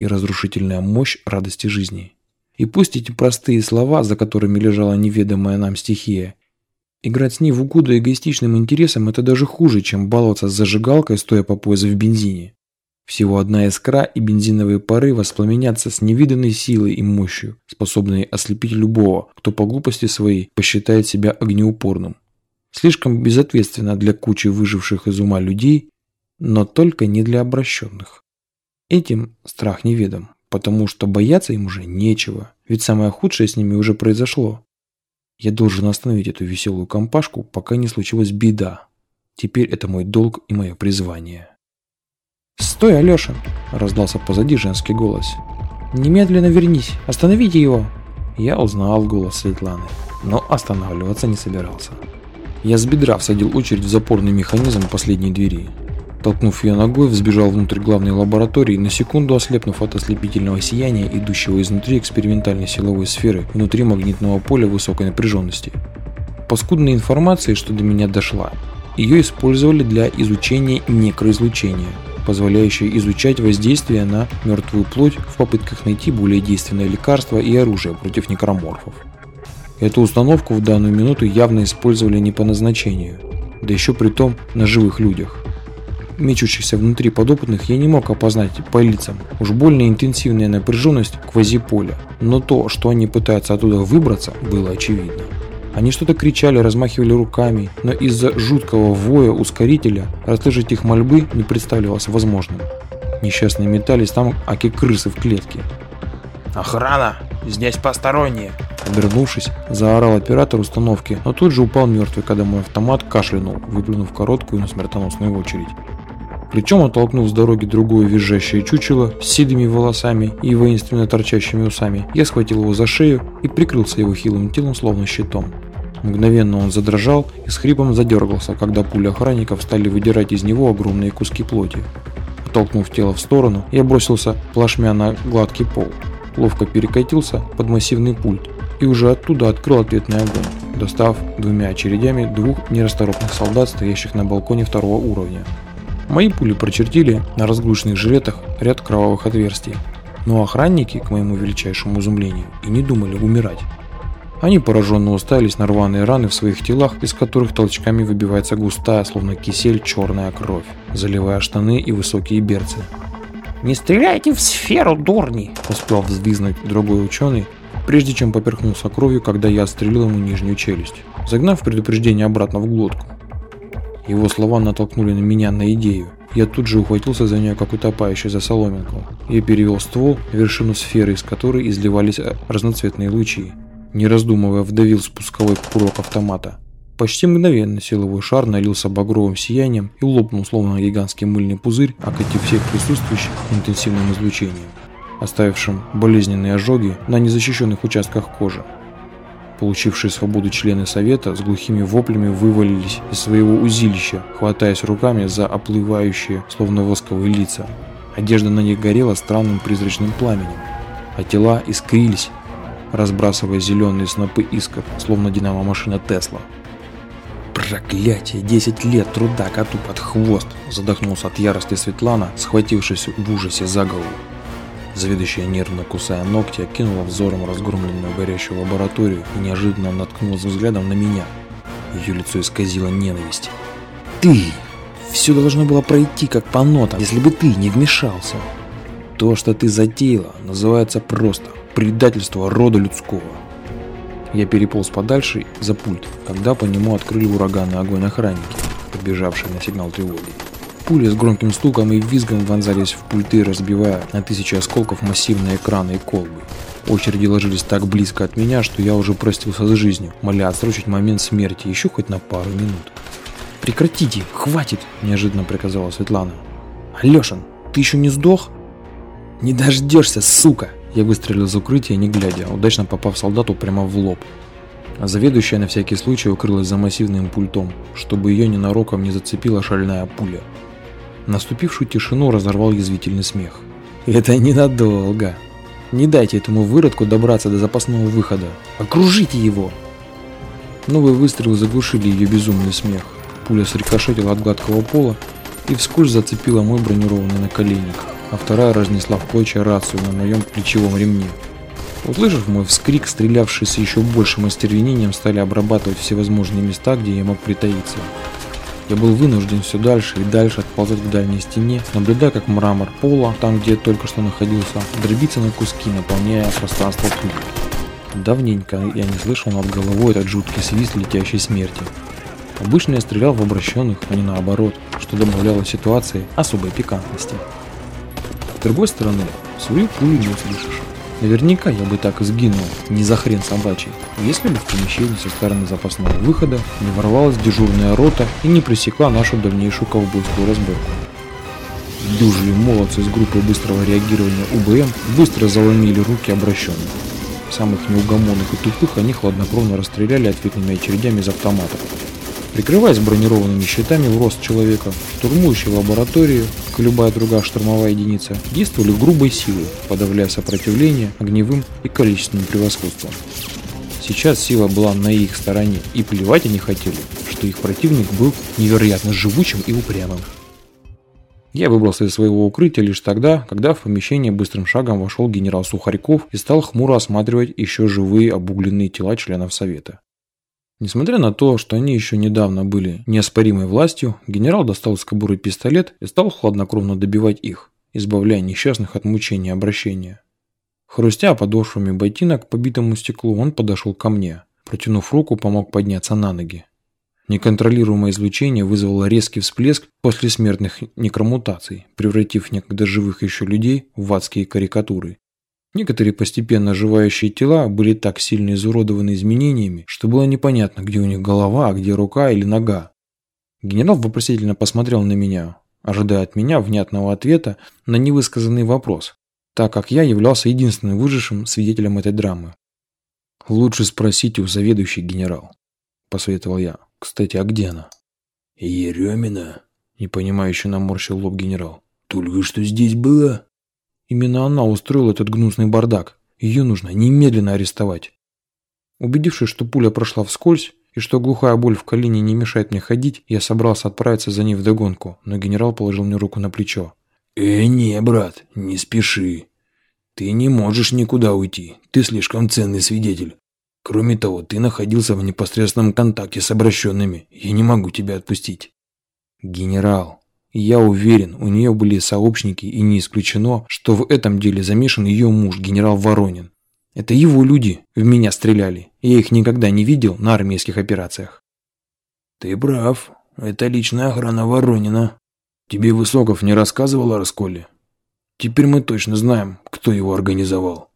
и разрушительная мощь радости жизни. И пусть эти простые слова, за которыми лежала неведомая нам стихия, играть с ней в угоду эгоистичным интересам – это даже хуже, чем баловаться с зажигалкой, стоя по пояс в бензине. Всего одна искра, и бензиновые пары воспламенятся с невиданной силой и мощью, способной ослепить любого, кто по глупости своей посчитает себя огнеупорным. Слишком безответственно для кучи выживших из ума людей, но только не для обращенных. Этим страх неведом, потому что бояться им уже нечего, ведь самое худшее с ними уже произошло. Я должен остановить эту веселую компашку, пока не случилась беда. Теперь это мой долг и мое призвание. «Стой, Алеша!» – раздался позади женский голос. «Немедленно вернись! Остановите его!» Я узнал голос Светланы, но останавливаться не собирался. Я с бедра всадил очередь в запорный механизм последней двери. Толкнув ее ногой, взбежал внутрь главной лаборатории, на секунду ослепнув от ослепительного сияния, идущего изнутри экспериментальной силовой сферы, внутри магнитного поля высокой напряженности. По скудной информации, что до меня дошла, ее использовали для изучения некроизлучения – позволяющая изучать воздействие на мертвую плоть в попытках найти более действенное лекарство и оружие против некроморфов. Эту установку в данную минуту явно использовали не по назначению, да еще при том на живых людях. Мечущихся внутри подопытных я не мог опознать по лицам. Уж больно интенсивная напряженность квазиполя, но то, что они пытаются оттуда выбраться, было очевидно. Они что-то кричали, размахивали руками, но из-за жуткого воя ускорителя расслышать их мольбы не представлялось возможным. Несчастные метались там, аки крысы в клетке. «Охрана! Здесь посторонние!» Обернувшись, заорал оператор установки, но тут же упал мертвый, когда мой автомат кашлянул, выплюнув короткую, но смертоносную очередь. Причем оттолкнув с дороги другое визжащее чучело с седыми волосами и воинственно торчащими усами, я схватил его за шею и прикрылся его хилым телом словно щитом. Мгновенно он задрожал и с хрипом задергался, когда пули охранников стали выдирать из него огромные куски плоти. Оттолкнув тело в сторону, я бросился плашмя на гладкий пол. Ловко перекатился под массивный пульт и уже оттуда открыл ответный огонь, достав двумя очередями двух нерасторопных солдат, стоящих на балконе второго уровня. Мои пули прочертили на разгрузочных жилетах ряд кровавых отверстий. Но охранники, к моему величайшему изумлению, и не думали умирать. Они пораженно уставились на рваные раны в своих телах, из которых толчками выбивается густая, словно кисель, черная кровь, заливая штаны и высокие берцы. «Не стреляйте в сферу, дурни!» – успел взвизнуть другой ученый, прежде чем поперхнулся кровью, когда я отстрелил ему нижнюю челюсть, загнав предупреждение обратно в глотку. Его слова натолкнули на меня на идею. Я тут же ухватился за нее, как утопающий за соломинку. Я перевел ствол в вершину сферы, из которой изливались э, разноцветные лучи. Не раздумывая, вдавил спусковой курок автомата. Почти мгновенно силовой шар налился багровым сиянием и лопнул, словно гигантский мыльный пузырь, окатив всех присутствующих интенсивным излучением, оставившим болезненные ожоги на незащищенных участках кожи. Получившие свободу члены совета с глухими воплями вывалились из своего узилища, хватаясь руками за оплывающие, словно восковые лица. Одежда на них горела странным призрачным пламенем, а тела искрились, разбрасывая зеленые снопы искр, словно динамо-машина Тесла. «Проклятие! Десять лет труда коту под хвост!» Задохнулся от ярости Светлана, схватившись в ужасе за голову. Заведующая нервно кусая ногти, окинула взором разгромленную горящую лабораторию и неожиданно наткнулась взглядом на меня. Ее лицо исказило ненависть. «Ты! Все должно было пройти как по нотам, если бы ты не вмешался. То, что ты затеяла, называется просто предательство рода людского». Я переполз подальше за пульт, когда по нему открыли ураганный огонь охранники, подбежавшие на сигнал тревоги. Пули с громким стуком и визгом вонзались в пульты, разбивая на тысячи осколков массивные экраны и колбы. Очереди ложились так близко от меня, что я уже простился с жизнью, моля отсрочить момент смерти еще хоть на пару минут. «Прекратите! Хватит!» – неожиданно приказала Светлана. «Алешин, ты еще не сдох?» «Не дождешься, сука!» Я выстрелил из укрытия, не глядя, удачно попав солдату прямо в лоб. А заведующая на всякий случай укрылась за массивным пультом, чтобы ее ненароком не зацепила шальная пуля. Наступившую тишину разорвал язвительный смех. «Это ненадолго. Не дайте этому выродку добраться до запасного выхода. Окружите его!» Новые выстрелы заглушили ее безумный смех. Пуля срикошетила от гладкого пола и вскользь зацепила мой бронированный наколенник. а вторая разнесла в клочья рацию на моем плечевом ремне. Услышав мой вскрик, стрелявшие с еще большим остервенением стали обрабатывать всевозможные места, где я мог притаиться. Я был вынужден все дальше и дальше отползать к дальней стене, наблюдая, как мрамор пола, там, где только что находился, дробится на куски, наполняя пространство пуль. Давненько я не слышал над головой этот жуткий свист летящей смерти. Обычно я стрелял в обращенных, а не наоборот, что добавляло ситуации особой пикантности. С другой стороны, свою пулю не услышишь. Наверняка я бы так и сгинул, не за хрен собачий, если бы в помещении со стороны запасного выхода не ворвалась дежурная рота и не пресекла нашу дальнейшую ковбойскую разборку. Дюжие молодцы из группы быстрого реагирования УБМ быстро заломили руки обращенных. Самых неугомонных и тупых они хладнокровно расстреляли ответными очередями из автоматов, Прикрываясь бронированными щитами в рост человека, штурмующие лабораторию, как и любая другая штурмовая единица, действовали грубой силой, подавляя сопротивление огневым и количественным превосходством. Сейчас сила была на их стороне, и плевать они хотели, что их противник был невероятно живучим и упрямым. Я выбрался из своего укрытия лишь тогда, когда в помещение быстрым шагом вошел генерал Сухарьков и стал хмуро осматривать еще живые обугленные тела членов Совета. Несмотря на то, что они еще недавно были неоспоримой властью, генерал достал из кобуры пистолет и стал хладнокровно добивать их, избавляя несчастных от мучения обращения. Хрустя подошвами ботинок по битому стеклу, он подошел ко мне. Протянув руку, помог подняться на ноги. Неконтролируемое излучение вызвало резкий всплеск после смертных некромутаций, превратив некогда живых еще людей в адские карикатуры. Некоторые постепенно оживающие тела были так сильно изуродованы изменениями, что было непонятно, где у них голова, а где рука или нога. Генерал вопросительно посмотрел на меня, ожидая от меня внятного ответа на невысказанный вопрос, так как я являлся единственным выжившим свидетелем этой драмы. «Лучше спросите у заведующей генерал», – посоветовал я. «Кстати, а где она?» «Еремина?» – непонимающе наморщил лоб генерал. «Только что здесь была?» Именно она устроила этот гнусный бардак. Ее нужно немедленно арестовать. Убедившись, что пуля прошла вскользь, и что глухая боль в колене не мешает мне ходить, я собрался отправиться за ней вдогонку, но генерал положил мне руку на плечо. «Э, не, брат, не спеши. Ты не можешь никуда уйти. Ты слишком ценный свидетель. Кроме того, ты находился в непосредственном контакте с обращенными. Я не могу тебя отпустить». «Генерал, я уверен, у нее были сообщники, и не исключено, что в этом деле замешан ее муж, генерал Воронин. Это его люди в меня стреляли. Я их никогда не видел на армейских операциях. Ты прав. Это личная охрана Воронина. Тебе Высоков не рассказывал о расколе? Теперь мы точно знаем, кто его организовал.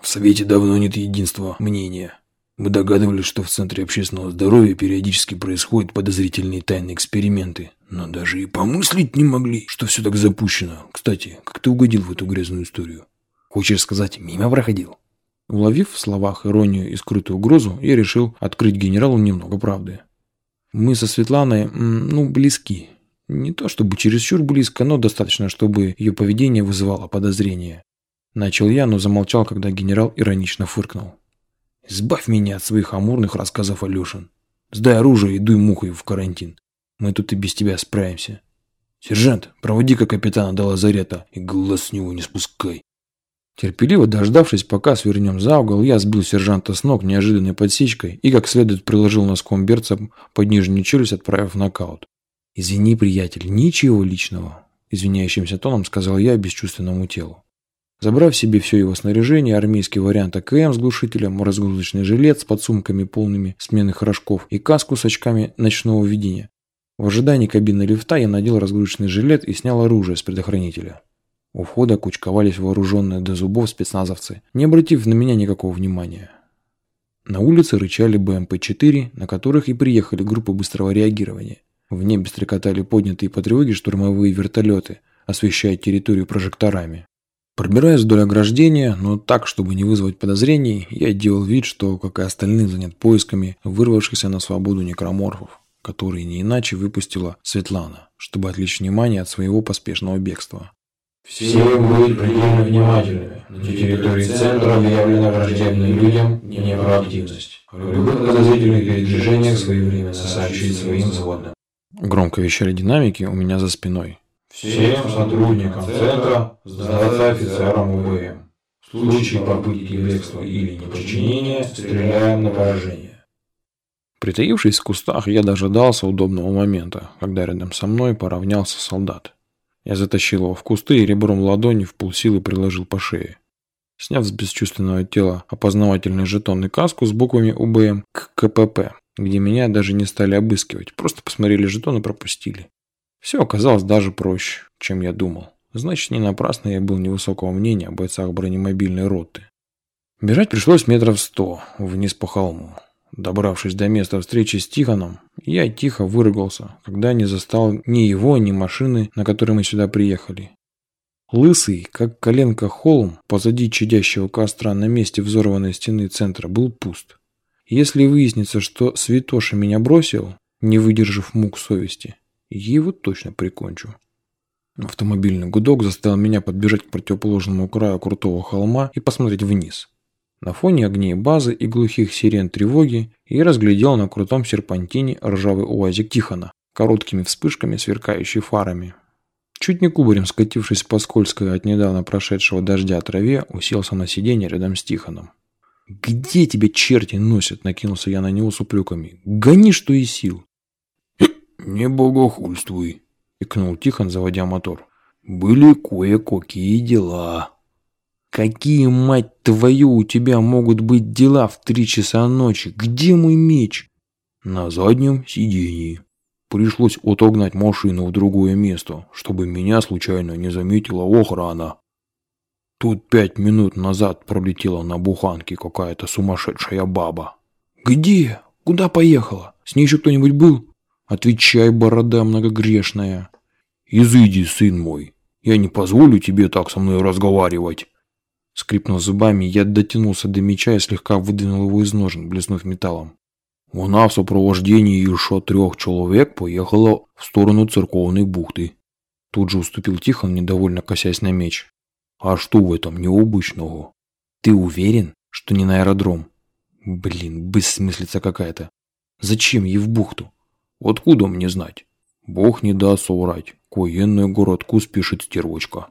В Совете давно нет единства мнения. Мы догадывались, что в Центре общественного здоровья периодически происходят подозрительные тайные эксперименты, но даже и помыслить не могли, что все так запущено. Кстати, как ты угодил в эту грязную историю? Хочешь сказать, мимо проходил? Уловив в словах иронию и скрытую угрозу, я решил открыть генералу немного правды. Мы со Светланой, ну, близки. Не то чтобы чересчур близко, но достаточно, чтобы ее поведение вызывало подозрения. Начал я, но замолчал, когда генерал иронично фыркнул. «Избавь меня от своих амурных рассказов, Алешин. Сдай оружие и дуй мухой в карантин. Мы тут и без тебя справимся. Сержант, проводи-ка капитана до лазарета и глаз с него не спускай. Терпеливо дождавшись, пока свернем за угол, я сбил сержанта с ног неожиданной подсечкой и как следует приложил носком берца под нижнюю челюсть, отправив нокаут. «Извини, приятель, ничего личного», – извиняющимся тоном сказал я бесчувственному телу. Забрав себе все его снаряжение, армейский вариант АКМ с глушителем, разгрузочный жилет с подсумками полными сменных рожков и каску с очками ночного видения, в ожидании кабины лифта я надел разгрузочный жилет и снял оружие с предохранителя. У входа кучковались вооруженные до зубов спецназовцы, не обратив на меня никакого внимания. На улице рычали БМП-4, на которых и приехали группы быстрого реагирования. В небе стрекотали поднятые по тревоге штурмовые вертолеты, освещая территорию прожекторами. Пробираясь вдоль ограждения, но так, чтобы не вызвать подозрений, я делал вид, что, как и остальные, занят поисками вырвавшихся на свободу некроморфов который не иначе выпустила Светлана, чтобы отвлечь внимание от своего поспешного бегства. Все будут предельно внимательны. На территории центра объявлена враждебной людям непроактивность. В любых подозрительных передвижениях своевременно сообщить своим взводным. Громко вещали динамики у меня за спиной. Всем сотрудникам центра сдаться офицерам УВМ. В случае попытки бегства или неподчинения стреляем на поражение. Притаившись в кустах, я дожидался удобного момента, когда рядом со мной поравнялся солдат. Я затащил его в кусты и ребром ладони в полсилы приложил по шее. Сняв с бесчувственного тела опознавательный жетон и каску с буквами УБМ к КПП, где меня даже не стали обыскивать, просто посмотрели жетон и пропустили. Все оказалось даже проще, чем я думал. Значит, не напрасно я был невысокого мнения о бойцах бронемобильной роты. Бежать пришлось метров сто, вниз по холму. Добравшись до места встречи с Тихоном, я тихо выругался, когда не застал ни его, ни машины, на которой мы сюда приехали. Лысый, как коленка холм, позади чадящего костра на месте взорванной стены центра был пуст. Если выяснится, что Святоша меня бросил, не выдержав мук совести, его точно прикончу. Автомобильный гудок заставил меня подбежать к противоположному краю крутого холма и посмотреть вниз. На фоне огней базы и глухих сирен тревоги я разглядел на крутом серпантине ржавый уазик Тихона, короткими вспышками, сверкающий фарами. Чуть не кубарем скатившись по скользкой от недавно прошедшего дождя траве, уселся на сиденье рядом с Тихоном. «Где тебя черти носят?» – накинулся я на него с упреками. «Гони, что и сил!» «Не богохульствуй», — икнул Тихон, заводя мотор. «Были кое-какие дела». «Какие, мать твою, у тебя могут быть дела в три часа ночи? Где мой меч?» «На заднем сиденье. Пришлось отогнать машину в другое место, чтобы меня случайно не заметила охрана. Тут пять минут назад пролетела на буханке какая-то сумасшедшая баба». «Где? Куда поехала? С ней еще кто-нибудь был?» Отвечай, борода многогрешная. Изыди, сын мой. Я не позволю тебе так со мной разговаривать. Скрипнув зубами, я дотянулся до меча и слегка выдвинул его из ножен, блеснув металлом. Она в сопровождении еще трех человек поехала в сторону церковной бухты. Тут же уступил Тихон, недовольно косясь на меч. А что в этом необычного? Ты уверен, что не на аэродром? Блин, бессмыслица какая-то. Зачем ей в бухту? Откуда мне знать? Бог не даст соврать. К военную городку спешит стервочка.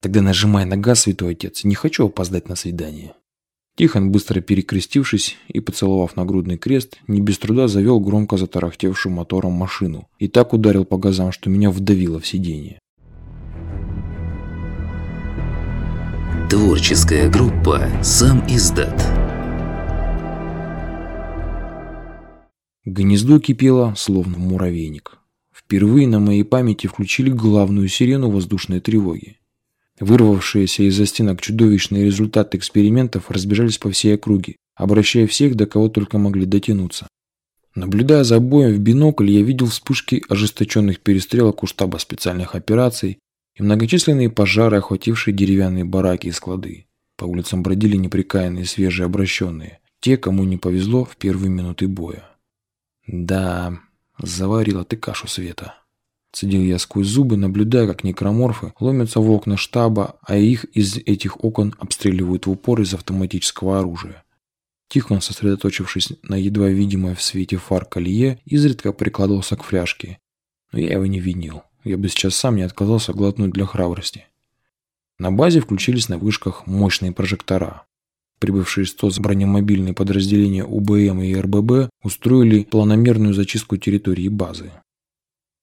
Тогда нажимай на газ, святой отец. Не хочу опоздать на свидание. Тихон, быстро перекрестившись и поцеловав нагрудный крест, не без труда завел громко затарахтевшую мотором машину и так ударил по газам, что меня вдавило в сиденье. Творческая группа «Сам издат» Гнездо кипело, словно муравейник. Впервые на моей памяти включили главную сирену воздушной тревоги. Вырвавшиеся из-за стенок чудовищные результаты экспериментов разбежались по всей округе, обращая всех, до кого только могли дотянуться. Наблюдая за боем в бинокль, я видел вспышки ожесточенных перестрелок у штаба специальных операций и многочисленные пожары, охватившие деревянные бараки и склады. По улицам бродили неприкаянные свежие обращенные, те, кому не повезло в первые минуты боя. Да, заварила ты кашу света. Цедил я сквозь зубы, наблюдая, как некроморфы ломятся в окна штаба, а их из этих окон обстреливают в упор из автоматического оружия. Тихон, сосредоточившись на едва видимой в свете фар колье, изредка прикладывался к фляжке. Но я его не винил. Я бы сейчас сам не отказался глотнуть для храбрости. На базе включились на вышках мощные прожектора. Прибывшие с ТОС бронемобильные подразделения УБМ и РББ устроили планомерную зачистку территории базы.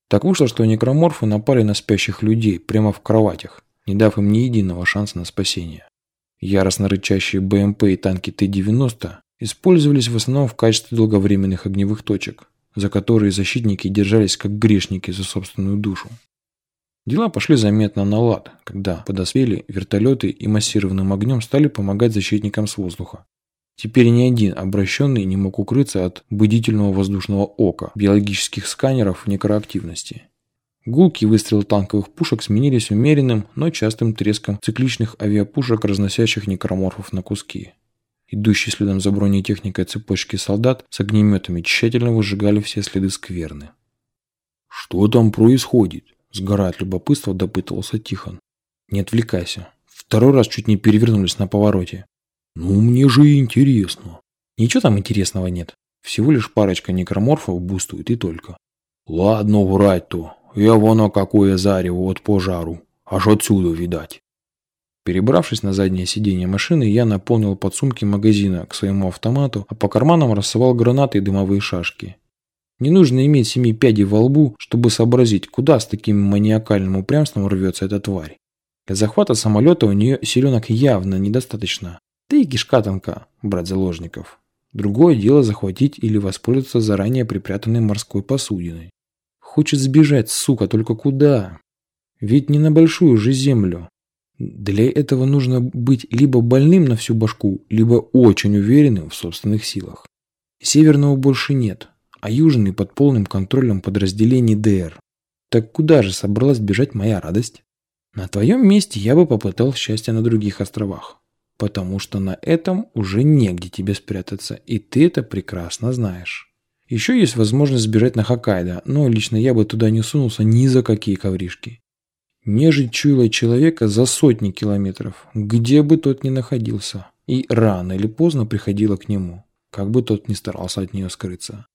Так вышло, что некроморфы напали на спящих людей прямо в кроватях, не дав им ни единого шанса на спасение. Яростно рычащие БМП и танки Т-90 использовались в основном в качестве долговременных огневых точек, за которые защитники держались как грешники за собственную душу. Дела пошли заметно на лад, когда подоспели вертолеты и массированным огнем стали помогать защитникам с воздуха. Теперь ни один обращенный не мог укрыться от бдительного воздушного ока биологических сканеров некроактивности. Гулки выстрелы танковых пушек сменились умеренным, но частым треском цикличных авиапушек, разносящих некроморфов на куски. Идущие следом за бронетехникой цепочки солдат с огнеметами тщательно выжигали все следы скверны. «Что там происходит?» Сгорая от любопытства, допытывался Тихон. Не отвлекайся. Второй раз чуть не перевернулись на повороте. Ну, мне же интересно. Ничего там интересного нет. Всего лишь парочка некроморфов бустует и только. Ладно, врать-то. Я воно какое зарево от пожару. Аж отсюда видать. Перебравшись на заднее сиденье машины, я наполнил подсумки магазина к своему автомату, а по карманам рассовал гранаты и дымовые шашки. Не нужно иметь семи пядей во лбу, чтобы сообразить, куда с таким маниакальным упрямством рвется эта тварь. Для захвата самолета у нее силенок явно недостаточно. Да и кишка тонка, брать заложников. Другое дело захватить или воспользоваться заранее припрятанной морской посудиной. Хочет сбежать, сука, только куда? Ведь не на большую же землю. Для этого нужно быть либо больным на всю башку, либо очень уверенным в собственных силах. Северного больше нет, а южный под полным контролем подразделений ДР. Так куда же собралась бежать моя радость? На твоем месте я бы попытал счастье на других островах, потому что на этом уже негде тебе спрятаться, и ты это прекрасно знаешь. Еще есть возможность сбежать на Хоккайдо, но лично я бы туда не сунулся ни за какие ковришки. Нежить чуяла человека за сотни километров, где бы тот ни находился, и рано или поздно приходила к нему, как бы тот ни старался от нее скрыться.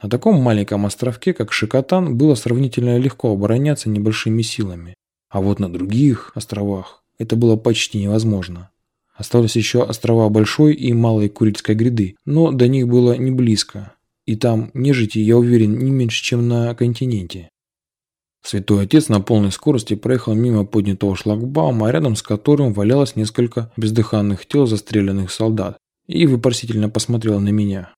На таком маленьком островке, как Шикотан, было сравнительно легко обороняться небольшими силами. А вот на других островах это было почти невозможно. Остались еще острова Большой и Малой Курильской гряды, но до них было не близко. И там нежити, я уверен, не меньше, чем на континенте. Святой Отец на полной скорости проехал мимо поднятого шлагбаума, рядом с которым валялось несколько бездыханных тел застреленных солдат, и вопросительно посмотрел на меня.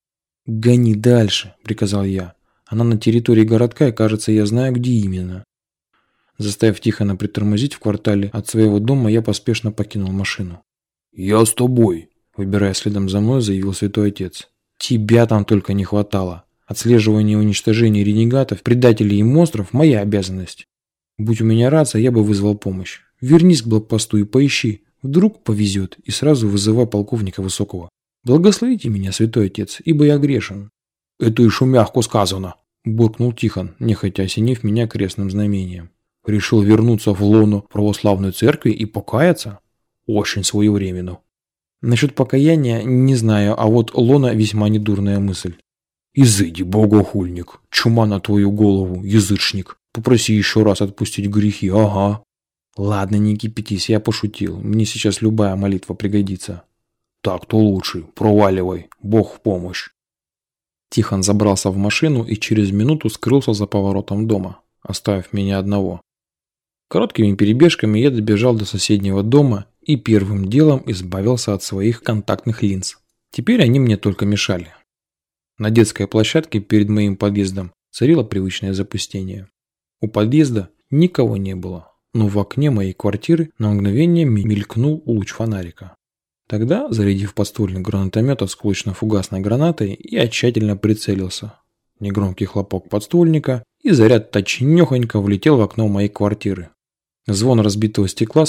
«Гони дальше», – приказал я. «Она на территории городка, и, кажется, я знаю, где именно». Заставив Тихона притормозить в квартале от своего дома, я поспешно покинул машину. «Я с тобой», – выбирая следом за мной, заявил святой отец. «Тебя там только не хватало. Отслеживание и уничтожение ренегатов, предателей и монстров – моя обязанность. Будь у меня рация, я бы вызвал помощь. Вернись к блокпосту и поищи. Вдруг повезет, и сразу вызывай полковника Высокого. «Благословите меня, святой отец, ибо я грешен». «Это еще мягко сказано», – буркнул Тихон, нехотя осенив меня крестным знамением. «Решил вернуться в лону православной церкви и покаяться? Очень своевременно». Насчет покаяния не знаю, а вот лона весьма недурная мысль. «Изыди, богохульник, чума на твою голову, язычник. Попроси еще раз отпустить грехи, ага». «Ладно, не кипятись, я пошутил. Мне сейчас любая молитва пригодится». Так-то лучше. Проваливай. Бог в помощь. Тихон забрался в машину и через минуту скрылся за поворотом дома, оставив меня одного. Короткими перебежками я добежал до соседнего дома и первым делом избавился от своих контактных линз. Теперь они мне только мешали. На детской площадке перед моим подъездом царило привычное запустение. У подъезда никого не было, но в окне моей квартиры на мгновение мелькнул луч фонарика. Тогда, зарядив подствольник гранатомета сколочно-фугасной гранатой, я тщательно прицелился. Негромкий хлопок подствольника, и заряд точнёхонько влетел в окно моей квартиры. Звон разбитого стекла